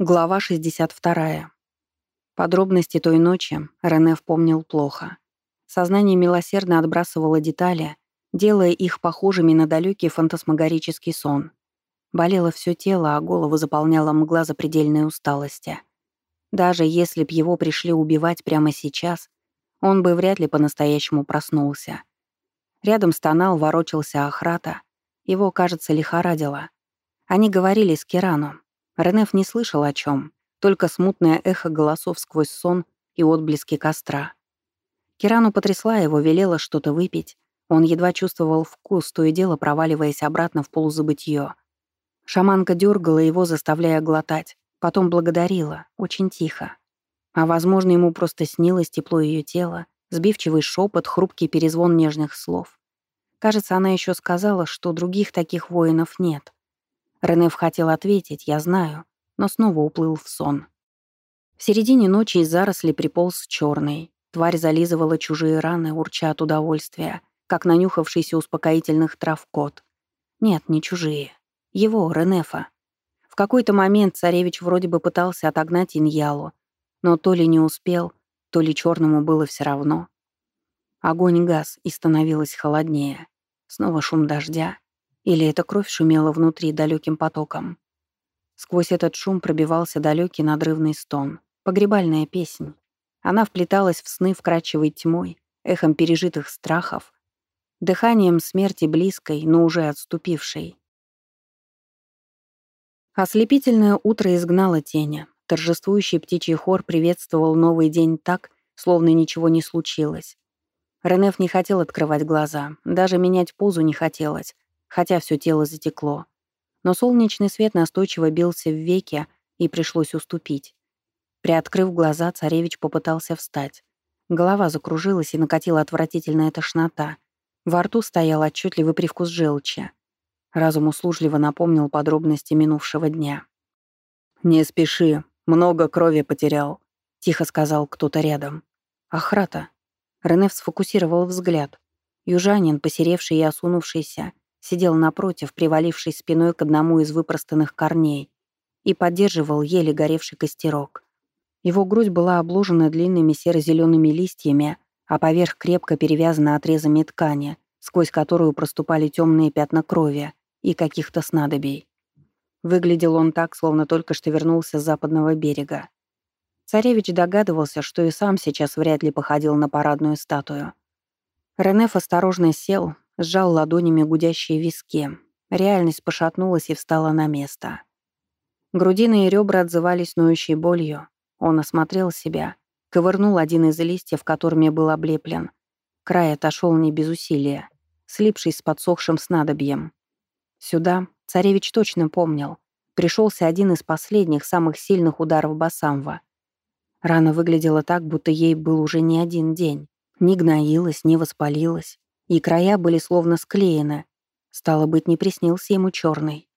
Глава 62. Подробности той ночи Рене вспомнил плохо. Сознание милосердно отбрасывало детали, делая их похожими на далекий фантасмагорический сон. Болело все тело, а голову заполняла мгла запредельной усталости. Даже если б его пришли убивать прямо сейчас, он бы вряд ли по-настоящему проснулся. Рядом стонал, ворочался Ахрата. Его, кажется, лихорадило. Они говорили с Кираном. Ренеф не слышал о чем, только смутное эхо голосов сквозь сон и отблески костра. Кирану потрясла его, велела что-то выпить. Он едва чувствовал вкус, то и дело проваливаясь обратно в полузабытье. Шаманка дергала его, заставляя глотать, потом благодарила, очень тихо. А, возможно, ему просто снилось тепло ее тела, сбивчивый шепот, хрупкий перезвон нежных слов. Кажется, она еще сказала, что других таких воинов нет. Ренеф хотел ответить, я знаю, но снова уплыл в сон. В середине ночи из заросли приполз черный. Тварь зализывала чужие раны, урча от удовольствия, как нанюхавшийся успокоительных трав кот. Нет, не чужие. Его, Ренефа. В какой-то момент царевич вроде бы пытался отогнать Иньялу, но то ли не успел, то ли черному было все равно. Огонь газ, и становилось холоднее. Снова шум дождя, или эта кровь шумела внутри далеким потоком? Сквозь этот шум пробивался далекий надрывный стон. Погребальная песнь. Она вплеталась в сны вкрадчивой тьмой, эхом пережитых страхов, дыханием смерти близкой, но уже отступившей. Ослепительное утро изгнало тени. Торжествующий птичий хор приветствовал новый день так, словно ничего не случилось. Ренеф не хотел открывать глаза, даже менять позу не хотелось, хотя все тело затекло. Но солнечный свет настойчиво бился в веки, и пришлось уступить. Приоткрыв глаза, царевич попытался встать. Голова закружилась и накатила отвратительная тошнота. Во рту стоял отчетливый привкус желчи. Разум услужливо напомнил подробности минувшего дня. «Не спеши, много крови потерял», — тихо сказал кто-то рядом. «Ахрата». Ренеф сфокусировал взгляд. Южанин, посеревший и осунувшийся, сидел напротив, привалившись спиной к одному из выпростанных корней, и поддерживал еле горевший костерок. Его грудь была обложена длинными серо-зелеными листьями, а поверх крепко перевязана отрезами ткани, сквозь которую проступали темные пятна крови и каких-то снадобий. Выглядел он так, словно только что вернулся с западного берега. Царевич догадывался, что и сам сейчас вряд ли походил на парадную статую. Ренеф осторожно сел, сжал ладонями гудящие виски. Реальность пошатнулась и встала на место. Грудины и ребра отзывались ноющей болью. Он осмотрел себя, ковырнул один из листьев, которыми был облеплен. Край отошел не без усилия, слипшись с подсохшим снадобьем. Сюда царевич точно помнил. Пришелся один из последних, самых сильных ударов Басамва. Рана выглядела так, будто ей был уже не один день. Не гноилась, не воспалилась и края были словно склеены. Стало быть, не приснился ему черный.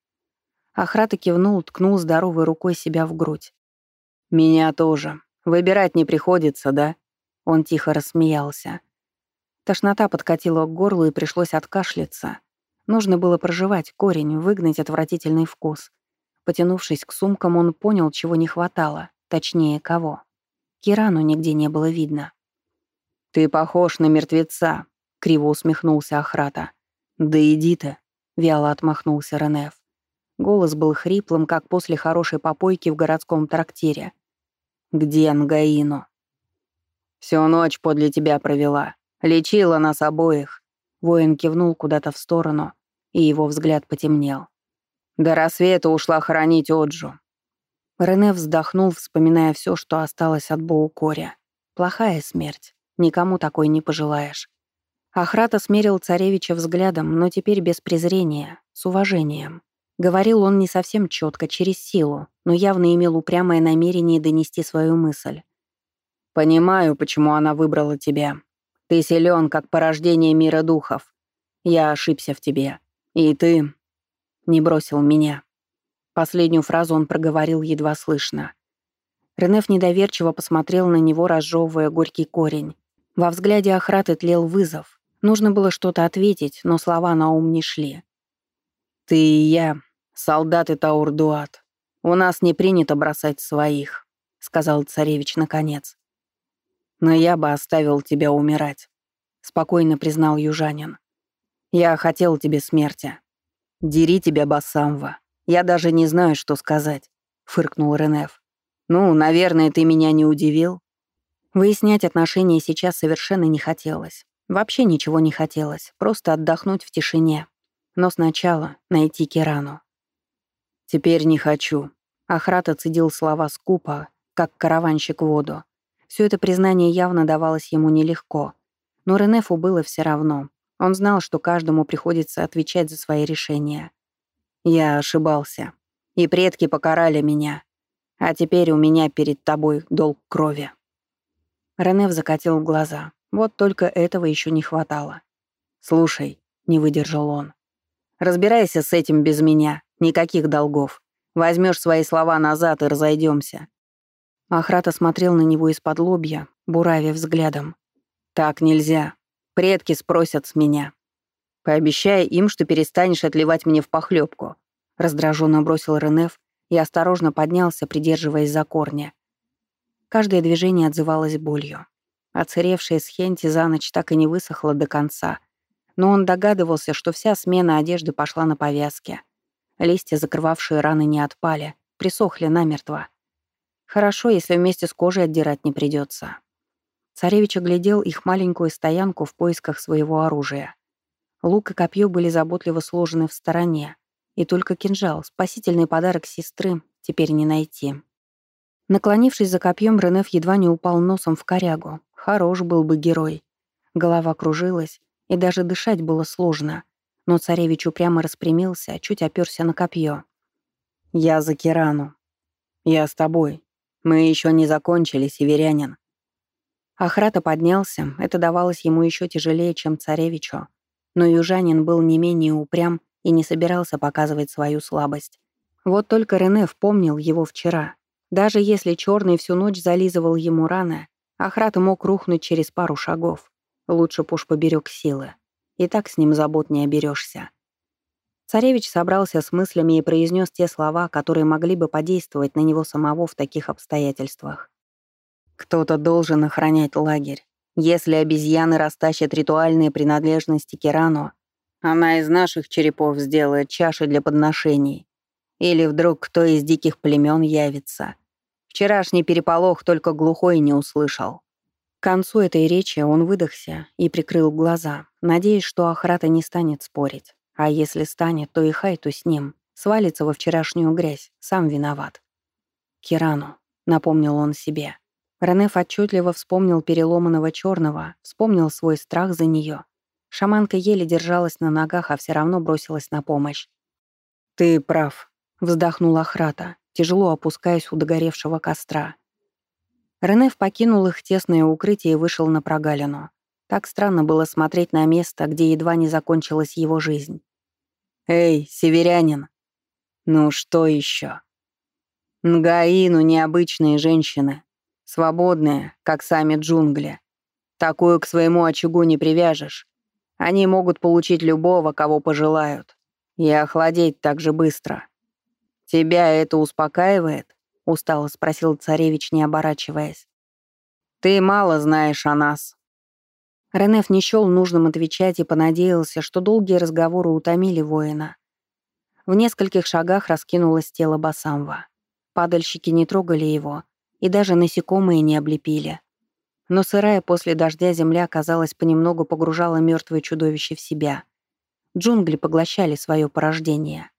Ахрата кивнул, ткнул здоровой рукой себя в грудь. «Меня тоже. Выбирать не приходится, да?» Он тихо рассмеялся. Тошнота подкатила к горлу и пришлось откашляться. Нужно было проживать корень, выгнать отвратительный вкус. Потянувшись к сумкам, он понял, чего не хватало, точнее, кого. Кирану нигде не было видно. «Ты похож на мертвеца», — криво усмехнулся Ахрата. «Да иди ты», — вяло отмахнулся Ренеф. Голос был хриплым, как после хорошей попойки в городском трактире. «Где Ангаину?» «Всю ночь подле тебя провела. Лечила нас обоих». Воин кивнул куда-то в сторону, и его взгляд потемнел. До рассвета ушла хоронить Оджу. Рене вздохнул, вспоминая все, что осталось от Боукоря. Плохая смерть. Никому такой не пожелаешь. Ахрата смерил царевича взглядом, но теперь без презрения, с уважением. Говорил он не совсем четко, через силу, но явно имел упрямое намерение донести свою мысль. «Понимаю, почему она выбрала тебя. Ты силен, как порождение мира духов. Я ошибся в тебе. И ты не бросил меня». Последнюю фразу он проговорил едва слышно. Ренеф недоверчиво посмотрел на него, разжевывая горький корень. Во взгляде Ахраты тлел вызов. Нужно было что-то ответить, но слова на ум не шли. «Ты и я, солдаты Таурдуат. «У нас не принято бросать своих», — сказал царевич наконец. «Но я бы оставил тебя умирать», — спокойно признал южанин. «Я хотел тебе смерти. Дери тебя, Басамва. Я даже не знаю, что сказать», — фыркнул Ренеф. «Ну, наверное, ты меня не удивил». Выяснять отношения сейчас совершенно не хотелось. Вообще ничего не хотелось, просто отдохнуть в тишине. Но сначала найти Кирану. «Теперь не хочу», Ахрат оцедил слова скупо, как караванщик воду. Все это признание явно давалось ему нелегко. Но Ренефу было все равно. Он знал, что каждому приходится отвечать за свои решения. «Я ошибался. И предки покарали меня. А теперь у меня перед тобой долг крови». Ренеф закатил глаза. Вот только этого еще не хватало. «Слушай», — не выдержал он, — «разбирайся с этим без меня. Никаких долгов. Возьмешь свои слова назад и разойдемся. Ахрат осмотрел на него из-под лобья, буравив взглядом. «Так нельзя. Предки спросят с меня. Пообещай им, что перестанешь отливать мне в похлебку. раздраженно бросил Ренеф и осторожно поднялся, придерживаясь за корня. Каждое движение отзывалось болью. Оцаревшая схенти за ночь так и не высохла до конца, но он догадывался, что вся смена одежды пошла на повязке. Листья, закрывавшие раны, не отпали, присохли намертво. Хорошо, если вместе с кожей отдирать не придется. Царевич оглядел их маленькую стоянку в поисках своего оружия. Лук и копье были заботливо сложены в стороне, и только кинжал, спасительный подарок сестры, теперь не найти. Наклонившись за копьем, Ренеф едва не упал носом в корягу. Хорош был бы герой. Голова кружилась, и даже дышать было сложно — но царевич упрямо распрямился, чуть оперся на копье. «Я за Кирану. Я с тобой. Мы еще не закончили, северянин». Ахрата поднялся, это давалось ему еще тяжелее, чем царевичу. Но южанин был не менее упрям и не собирался показывать свою слабость. Вот только Рене вспомнил его вчера. Даже если черный всю ночь зализывал ему раны, Ахрата мог рухнуть через пару шагов. Лучше б уж поберег силы. И так с ним забот не оберешься. Царевич собрался с мыслями и произнес те слова, которые могли бы подействовать на него самого в таких обстоятельствах. «Кто-то должен охранять лагерь. Если обезьяны растащат ритуальные принадлежности Кирану, она из наших черепов сделает чаши для подношений. Или вдруг кто из диких племен явится. Вчерашний переполох только глухой не услышал». К концу этой речи он выдохся и прикрыл глаза, надеясь, что Ахрата не станет спорить. А если станет, то и Хайту с ним. Свалится во вчерашнюю грязь, сам виноват. «Кирану», — напомнил он себе. Ренеф отчетливо вспомнил переломанного черного, вспомнил свой страх за нее. Шаманка еле держалась на ногах, а все равно бросилась на помощь. «Ты прав», — вздохнула Ахрата, тяжело опускаясь у догоревшего костра. Ренеф покинул их тесное укрытие и вышел на прогалину. Так странно было смотреть на место, где едва не закончилась его жизнь. «Эй, северянин!» «Ну что еще?» «Нгаину необычные женщины, свободные, как сами джунгли. Такую к своему очагу не привяжешь. Они могут получить любого, кого пожелают, и охладеть так же быстро. Тебя это успокаивает?» — устало спросил царевич, не оборачиваясь. «Ты мало знаешь о нас». Ренеф не счел нужным отвечать и понадеялся, что долгие разговоры утомили воина. В нескольких шагах раскинулось тело Басамва. Падальщики не трогали его, и даже насекомые не облепили. Но сырая после дождя земля, казалось, понемногу погружала мертвое чудовище в себя. Джунгли поглощали свое порождение.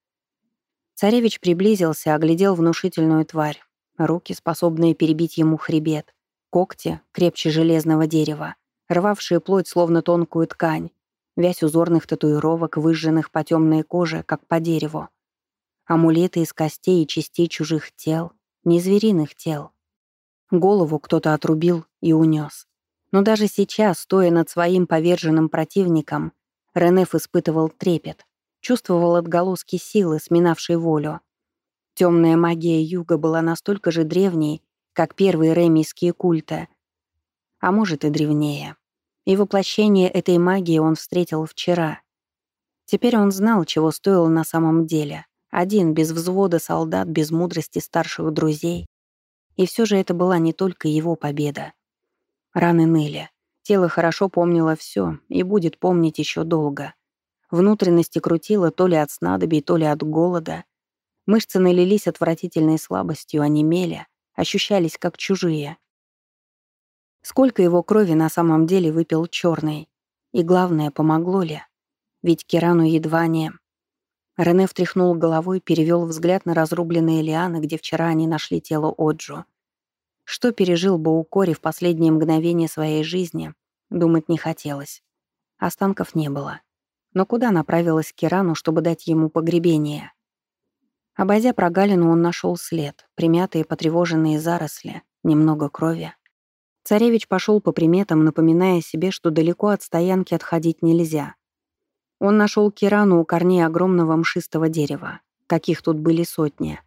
Царевич приблизился, оглядел внушительную тварь. Руки, способные перебить ему хребет. Когти, крепче железного дерева, рвавшие плоть, словно тонкую ткань. Вязь узорных татуировок, выжженных по темной коже, как по дереву. Амулеты из костей и частей чужих тел, не звериных тел. Голову кто-то отрубил и унес. Но даже сейчас, стоя над своим поверженным противником, Ренеф испытывал трепет. Чувствовал отголоски силы, сминавшей волю. Темная магия юга была настолько же древней, как первые ремийские культы. А может и древнее. И воплощение этой магии он встретил вчера. Теперь он знал, чего стоил на самом деле. Один, без взвода солдат, без мудрости старших друзей. И все же это была не только его победа. Раны ныли. Тело хорошо помнило все и будет помнить еще долго. Внутренности крутило то ли от снадобий, то ли от голода. Мышцы налились отвратительной слабостью, онемели, ощущались как чужие. Сколько его крови на самом деле выпил черный? И главное, помогло ли? Ведь Кирану едва не... Рене втряхнул головой, перевел взгляд на разрубленные лианы, где вчера они нашли тело Оджо. Что пережил Баукори в последние мгновения своей жизни, думать не хотелось. Останков не было. Но куда направилась Кирану, чтобы дать ему погребение? Обойдя прогалину, он нашел след, примятые потревоженные заросли, немного крови. Царевич пошел по приметам, напоминая себе, что далеко от стоянки отходить нельзя. Он нашел Кирану у корней огромного мшистого дерева. Каких тут были сотни.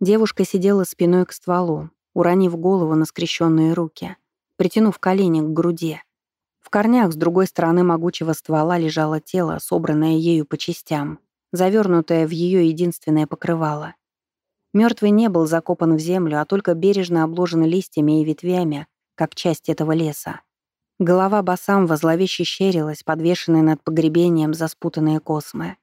Девушка сидела спиной к стволу, уронив голову на скрещенные руки, притянув колени к груди. В корнях с другой стороны могучего ствола лежало тело, собранное ею по частям, завернутое в ее единственное покрывало. Мертвый не был закопан в землю, а только бережно обложен листьями и ветвями, как часть этого леса. Голова басам зловеще щерилась, подвешенная над погребением за спутанные космы.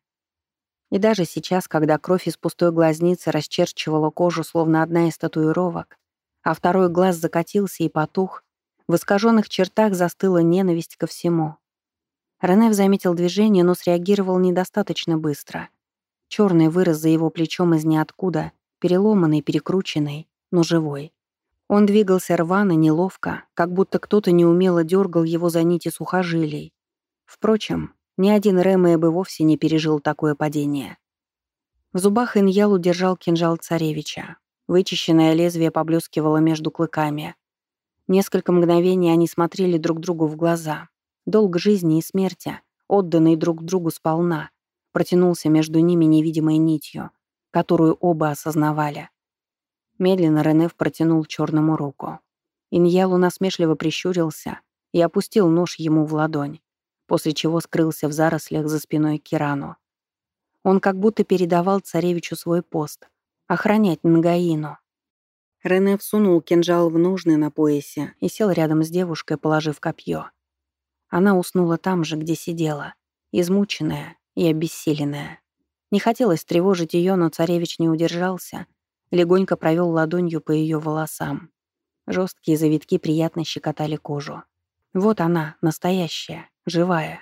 И даже сейчас, когда кровь из пустой глазницы расчерчивала кожу, словно одна из татуировок, а второй глаз закатился и потух, в искаженных чертах застыла ненависть ко всему. Ренев заметил движение, но среагировал недостаточно быстро. Черный вырос за его плечом из ниоткуда, переломанный, перекрученный, но живой. Он двигался рвано, неловко, как будто кто-то неумело дергал его за нити сухожилий. Впрочем, ни один Рэмэ бы вовсе не пережил такое падение. В зубах Иньял удержал кинжал царевича. Вычищенное лезвие поблескивало между клыками. Несколько мгновений они смотрели друг другу в глаза. Долг жизни и смерти, отданный друг другу сполна, протянулся между ними невидимой нитью, которую оба осознавали. Медленно Ренеф протянул черному руку. Иньялу насмешливо прищурился и опустил нож ему в ладонь, после чего скрылся в зарослях за спиной Кирану. Он как будто передавал царевичу свой пост — охранять Нгаину. Рене всунул кинжал в ножны на поясе и сел рядом с девушкой, положив копье. Она уснула там же, где сидела, измученная и обессиленная. Не хотелось тревожить ее, но царевич не удержался Легонько провел ладонью по ее волосам. Жесткие завитки приятно щекотали кожу. Вот она, настоящая, живая.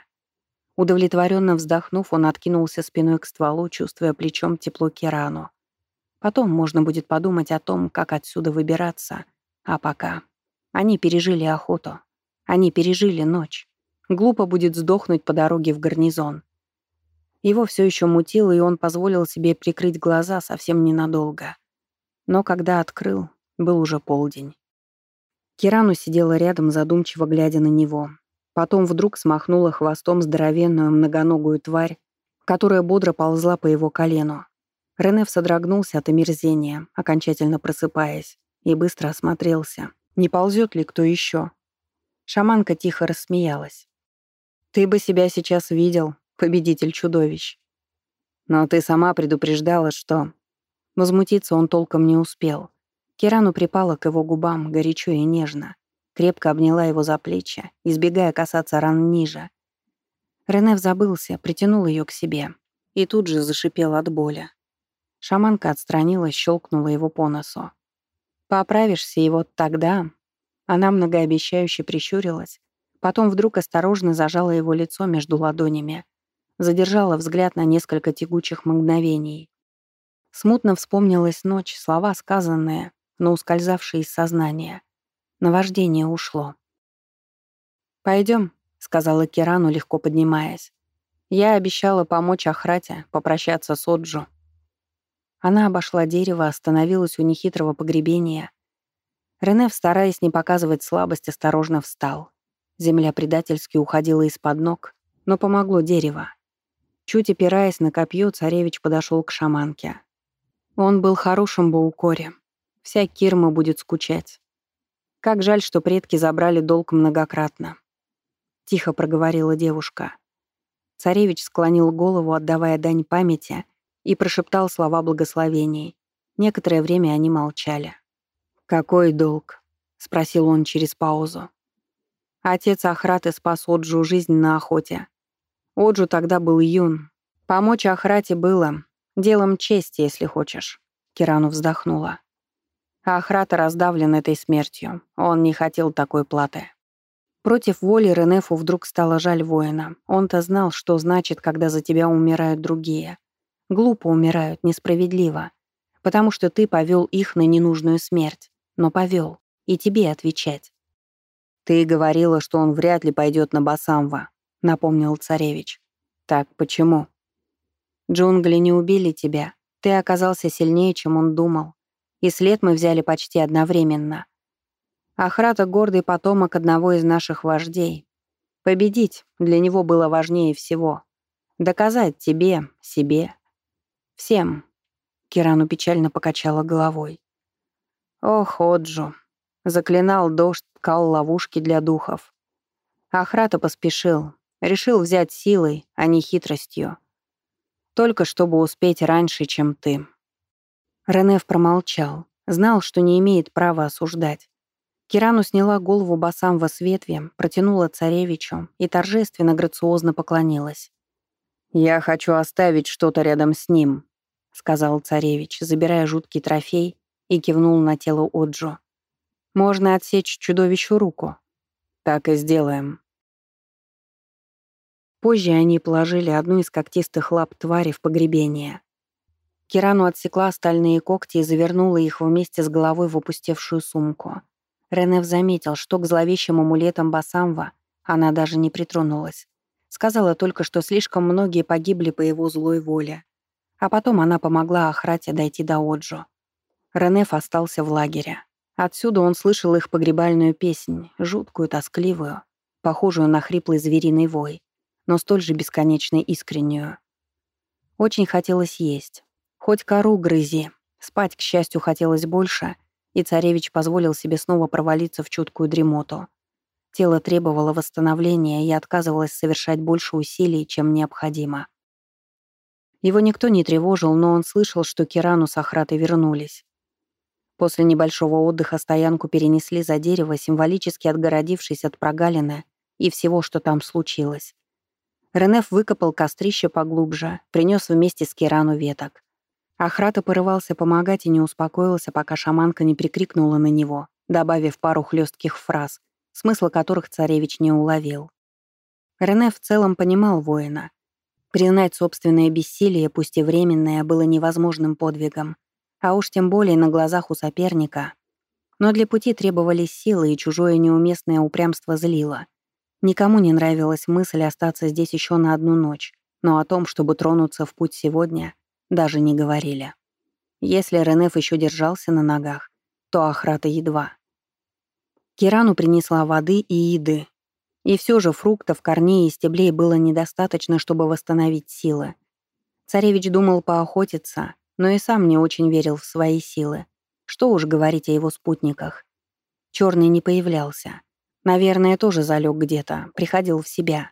Удовлетворенно вздохнув, он откинулся спиной к стволу, чувствуя плечом тепло Кирану. Потом можно будет подумать о том, как отсюда выбираться. А пока. Они пережили охоту. Они пережили ночь. Глупо будет сдохнуть по дороге в гарнизон. Его все еще мутило, и он позволил себе прикрыть глаза совсем ненадолго. Но когда открыл, был уже полдень. Кирану сидела рядом, задумчиво глядя на него. Потом вдруг смахнула хвостом здоровенную многоногую тварь, которая бодро ползла по его колену. Ренеф содрогнулся от омерзения, окончательно просыпаясь, и быстро осмотрелся. Не ползет ли кто еще? Шаманка тихо рассмеялась. «Ты бы себя сейчас видел, победитель чудовищ. Но ты сама предупреждала, что Возмутиться он толком не успел. Кирану припала к его губам горячо и нежно. Крепко обняла его за плечи, избегая касаться ран ниже. Ренев забылся, притянул ее к себе и тут же зашипел от боли. Шаманка отстранилась, щелкнула его по носу. «Поправишься, и вот тогда...» Она многообещающе прищурилась, потом вдруг осторожно зажала его лицо между ладонями, задержала взгляд на несколько тягучих мгновений. Смутно вспомнилась ночь, слова сказанные, но ускользавшие из сознания. Наваждение ушло. «Пойдем», — сказала Кирану, легко поднимаясь. «Я обещала помочь Ахрате, попрощаться с Оджу». Она обошла дерево, остановилась у нехитрого погребения. Рене, стараясь не показывать слабость, осторожно встал. Земля предательски уходила из-под ног, но помогло дерево. Чуть опираясь на копье, царевич подошел к шаманке. Он был хорошим Баукоре. Вся Кирма будет скучать. Как жаль, что предки забрали долг многократно. Тихо проговорила девушка. Царевич склонил голову, отдавая дань памяти, и прошептал слова благословений. Некоторое время они молчали. «Какой долг?» — спросил он через паузу. Отец Ахраты спас Оджу жизнь на охоте. Оджу тогда был юн. Помочь Ахрате было делом чести, если хочешь. Кирану вздохнула. Ахрата раздавлен этой смертью. Он не хотел такой платы. Против воли Ренефу вдруг стало жаль воина. Он-то знал, что значит, когда за тебя умирают другие. Глупо умирают, несправедливо. Потому что ты повел их на ненужную смерть. Но повел. И тебе отвечать. «Ты говорила, что он вряд ли пойдет на Басамва», — напомнил царевич. «Так почему?» «Джунгли не убили тебя. Ты оказался сильнее, чем он думал. И след мы взяли почти одновременно. Ахрата — гордый потомок одного из наших вождей. Победить для него было важнее всего. Доказать тебе, себе, всем». Кирану печально покачала головой. «Ох, Оджу, Заклинал дождь, ткал ловушки для духов. Ахрата поспешил. Решил взять силой, а не хитростью. Только чтобы успеть раньше, чем ты. Ренеф промолчал. Знал, что не имеет права осуждать. Кирану сняла голову басам во светве, протянула царевичу и торжественно грациозно поклонилась. «Я хочу оставить что-то рядом с ним», — сказал царевич, забирая жуткий трофей и кивнул на тело Оджо. Можно отсечь чудовищу руку. Так и сделаем. Позже они положили одну из когтистых лап твари в погребение. Кирану отсекла остальные когти и завернула их вместе с головой в опустевшую сумку. Ренев заметил, что к зловещим амулетам Басамва она даже не притронулась. Сказала только, что слишком многие погибли по его злой воле. А потом она помогла Ахрате дойти до Оджо. Ренеф остался в лагере. Отсюда он слышал их погребальную песнь, жуткую, тоскливую, похожую на хриплый звериный вой, но столь же бесконечно искреннюю. Очень хотелось есть. Хоть кору грызи. Спать, к счастью, хотелось больше, и царевич позволил себе снова провалиться в чуткую дремоту. Тело требовало восстановления и отказывалось совершать больше усилий, чем необходимо. Его никто не тревожил, но он слышал, что Кирану с Ахратой вернулись. После небольшого отдыха стоянку перенесли за дерево, символически отгородившись от прогалины и всего, что там случилось. Ренеф выкопал кострище поглубже, принес вместе с Кирану веток. Ахрата порывался помогать и не успокоился, пока шаманка не прикрикнула на него, добавив пару хлестких фраз, смысла которых царевич не уловил. Рене в целом понимал воина. Признать собственное бессилие, пусть и временное, было невозможным подвигом а уж тем более на глазах у соперника. Но для пути требовались силы, и чужое неуместное упрямство злило. Никому не нравилась мысль остаться здесь еще на одну ночь, но о том, чтобы тронуться в путь сегодня, даже не говорили. Если Ренеф еще держался на ногах, то Ахрата едва. Кирану принесла воды и еды. И все же фруктов, корней и стеблей было недостаточно, чтобы восстановить силы. Царевич думал поохотиться, но и сам не очень верил в свои силы. Что уж говорить о его спутниках. Черный не появлялся. Наверное, тоже залег где-то, приходил в себя.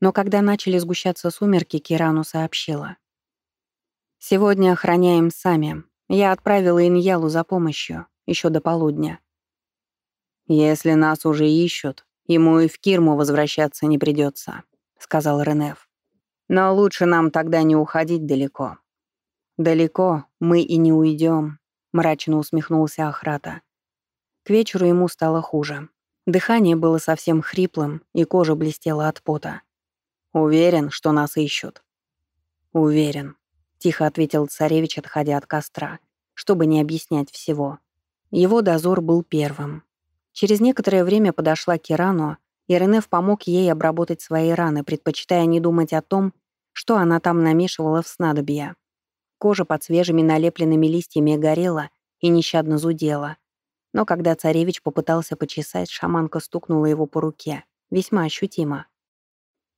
Но когда начали сгущаться сумерки, Кирану сообщила. «Сегодня охраняем сами. Я отправила Иньялу за помощью, еще до полудня». «Если нас уже ищут, ему и в Кирму возвращаться не придется», — сказал Ренеф. «Но лучше нам тогда не уходить далеко. «Далеко мы и не уйдем», — мрачно усмехнулся Ахрата. К вечеру ему стало хуже. Дыхание было совсем хриплым, и кожа блестела от пота. «Уверен, что нас ищут?» «Уверен», — тихо ответил царевич, отходя от костра, чтобы не объяснять всего. Его дозор был первым. Через некоторое время подошла Кирану, и Ренеф помог ей обработать свои раны, предпочитая не думать о том, что она там намешивала в снадобья. Кожа под свежими налепленными листьями горела и нещадно зудела. Но когда царевич попытался почесать, шаманка стукнула его по руке. Весьма ощутимо.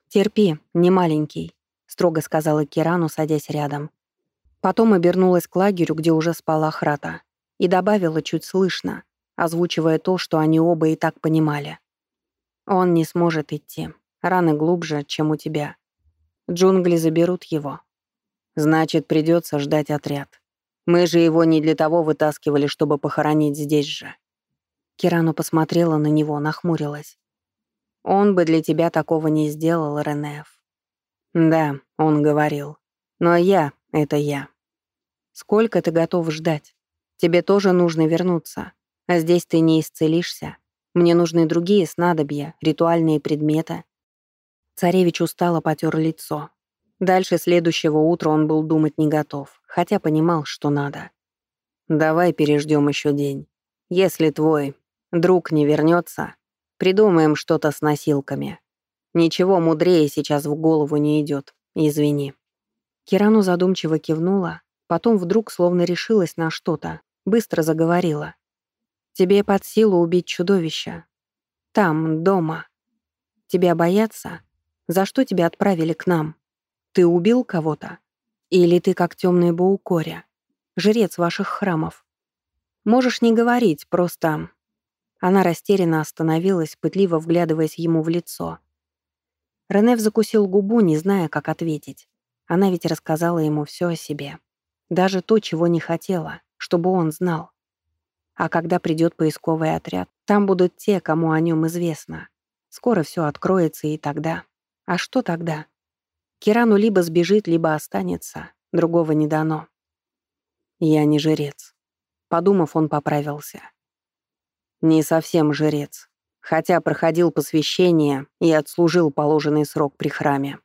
«Терпи, не маленький», — строго сказала Кирану, садясь рядом. Потом обернулась к лагерю, где уже спала Храта, и добавила чуть слышно, озвучивая то, что они оба и так понимали. «Он не сможет идти. Раны глубже, чем у тебя. Джунгли заберут его. Значит, придется ждать отряд. Мы же его не для того вытаскивали, чтобы похоронить здесь же. Кирану посмотрела на него, нахмурилась. Он бы для тебя такого не сделал, Ренеф. Да, он говорил. Но я — это я. Сколько ты готов ждать? Тебе тоже нужно вернуться. А здесь ты не исцелишься. Мне нужны другие снадобья, ритуальные предметы. Царевич устало потер лицо. Дальше следующего утра он был думать не готов, хотя понимал, что надо. «Давай переждем еще день. Если твой друг не вернется, придумаем что-то с носилками. Ничего мудрее сейчас в голову не идет. Извини». Кирану задумчиво кивнула, потом вдруг словно решилась на что-то, быстро заговорила. «Тебе под силу убить чудовища. Там, дома. Тебя боятся? За что тебя отправили к нам?» Ты убил кого-то? Или ты как темный Баукоря, жрец ваших храмов? Можешь не говорить, просто...» Она растерянно остановилась, пытливо вглядываясь ему в лицо. Ренеф закусил губу, не зная, как ответить. Она ведь рассказала ему все о себе. Даже то, чего не хотела, чтобы он знал. А когда придет поисковый отряд, там будут те, кому о нем известно. Скоро все откроется, и тогда... А что тогда? Кирану либо сбежит, либо останется. Другого не дано. Я не жрец. Подумав, он поправился. Не совсем жрец, хотя проходил посвящение и отслужил положенный срок при храме.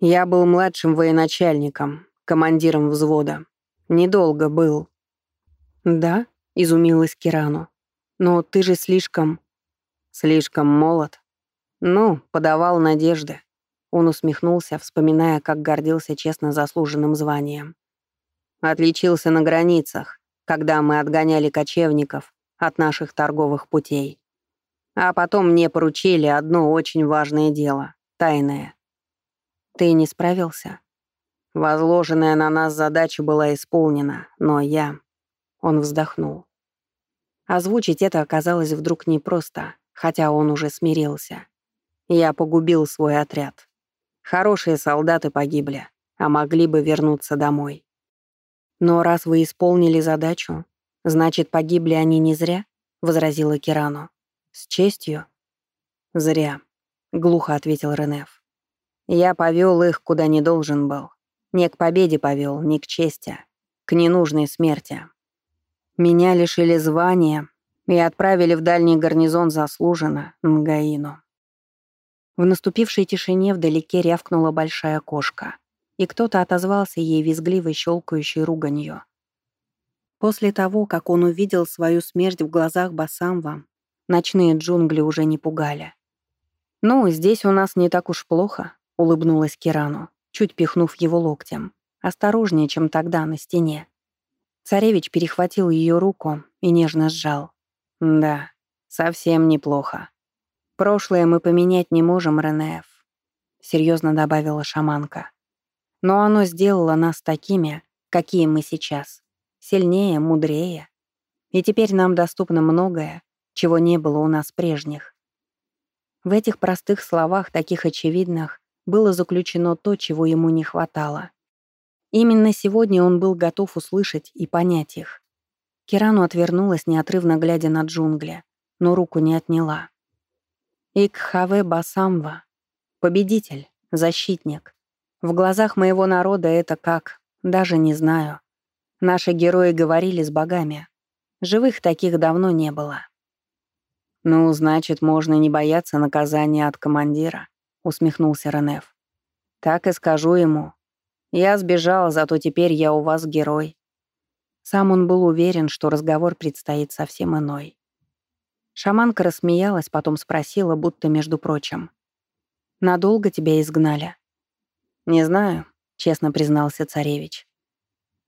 Я был младшим военачальником, командиром взвода. Недолго был. «Да?» — изумилась Кирану. «Но ты же слишком...» «Слишком молод. Ну, подавал надежды. Он усмехнулся, вспоминая, как гордился честно заслуженным званием. Отличился на границах, когда мы отгоняли кочевников от наших торговых путей. А потом мне поручили одно очень важное дело, тайное. Ты не справился? Возложенная на нас задача была исполнена, но я... Он вздохнул. Озвучить это оказалось вдруг непросто, хотя он уже смирился. Я погубил свой отряд. Хорошие солдаты погибли, а могли бы вернуться домой. Но раз вы исполнили задачу, значит, погибли они не зря, возразила Кирану. С честью? Зря, глухо ответил Ренеф. Я повел их куда не должен был. Не к победе повел, не к чести, к ненужной смерти. Меня лишили звания и отправили в дальний гарнизон заслуженно, Нгаину. В наступившей тишине вдалеке рявкнула большая кошка, и кто-то отозвался ей визгливой щелкающей руганью. После того, как он увидел свою смерть в глазах Басамва, ночные джунгли уже не пугали. «Ну, здесь у нас не так уж плохо», — улыбнулась Кирану, чуть пихнув его локтем. «Осторожнее, чем тогда на стене». Царевич перехватил ее руку и нежно сжал. «Да, совсем неплохо. «Прошлое мы поменять не можем, Ренеф», — серьезно добавила шаманка. «Но оно сделало нас такими, какие мы сейчас. Сильнее, мудрее. И теперь нам доступно многое, чего не было у нас прежних». В этих простых словах, таких очевидных, было заключено то, чего ему не хватало. Именно сегодня он был готов услышать и понять их. Кирану отвернулась, неотрывно глядя на джунгли, но руку не отняла. Икхаве Басамва. Победитель, защитник. В глазах моего народа это как? Даже не знаю. Наши герои говорили с богами. Живых таких давно не было. «Ну, значит, можно не бояться наказания от командира», — усмехнулся Ренеф. «Так и скажу ему. Я сбежал, зато теперь я у вас герой». Сам он был уверен, что разговор предстоит совсем иной. Шаманка рассмеялась, потом спросила, будто между прочим. «Надолго тебя изгнали?» «Не знаю», — честно признался царевич.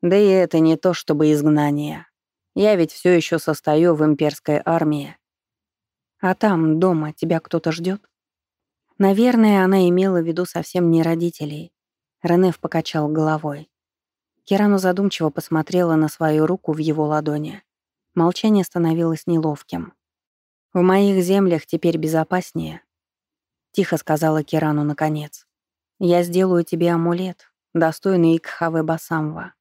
«Да и это не то чтобы изгнание. Я ведь все еще состою в имперской армии. А там, дома, тебя кто-то ждет? Наверное, она имела в виду совсем не родителей. Ренеф покачал головой. Кирану задумчиво посмотрела на свою руку в его ладони. Молчание становилось неловким. «В моих землях теперь безопаснее», — тихо сказала Кирану наконец. «Я сделаю тебе амулет, достойный Икхаве Басамва.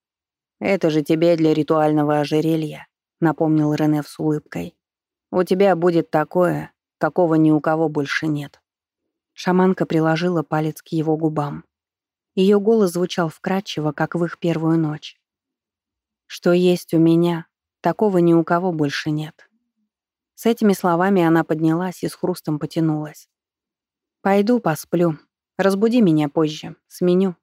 «Это же тебе для ритуального ожерелья», — напомнил Рене с улыбкой. «У тебя будет такое, какого ни у кого больше нет». Шаманка приложила палец к его губам. Ее голос звучал вкрадчиво, как в их первую ночь. «Что есть у меня, такого ни у кого больше нет». С этими словами она поднялась и с хрустом потянулась. «Пойду посплю. Разбуди меня позже. Сменю».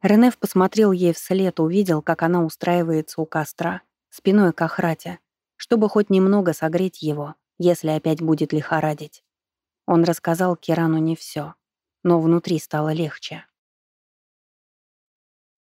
Ренеф посмотрел ей вслед, увидел, как она устраивается у костра, спиной к охрате, чтобы хоть немного согреть его, если опять будет лихорадить. Он рассказал Кирану не все, но внутри стало легче.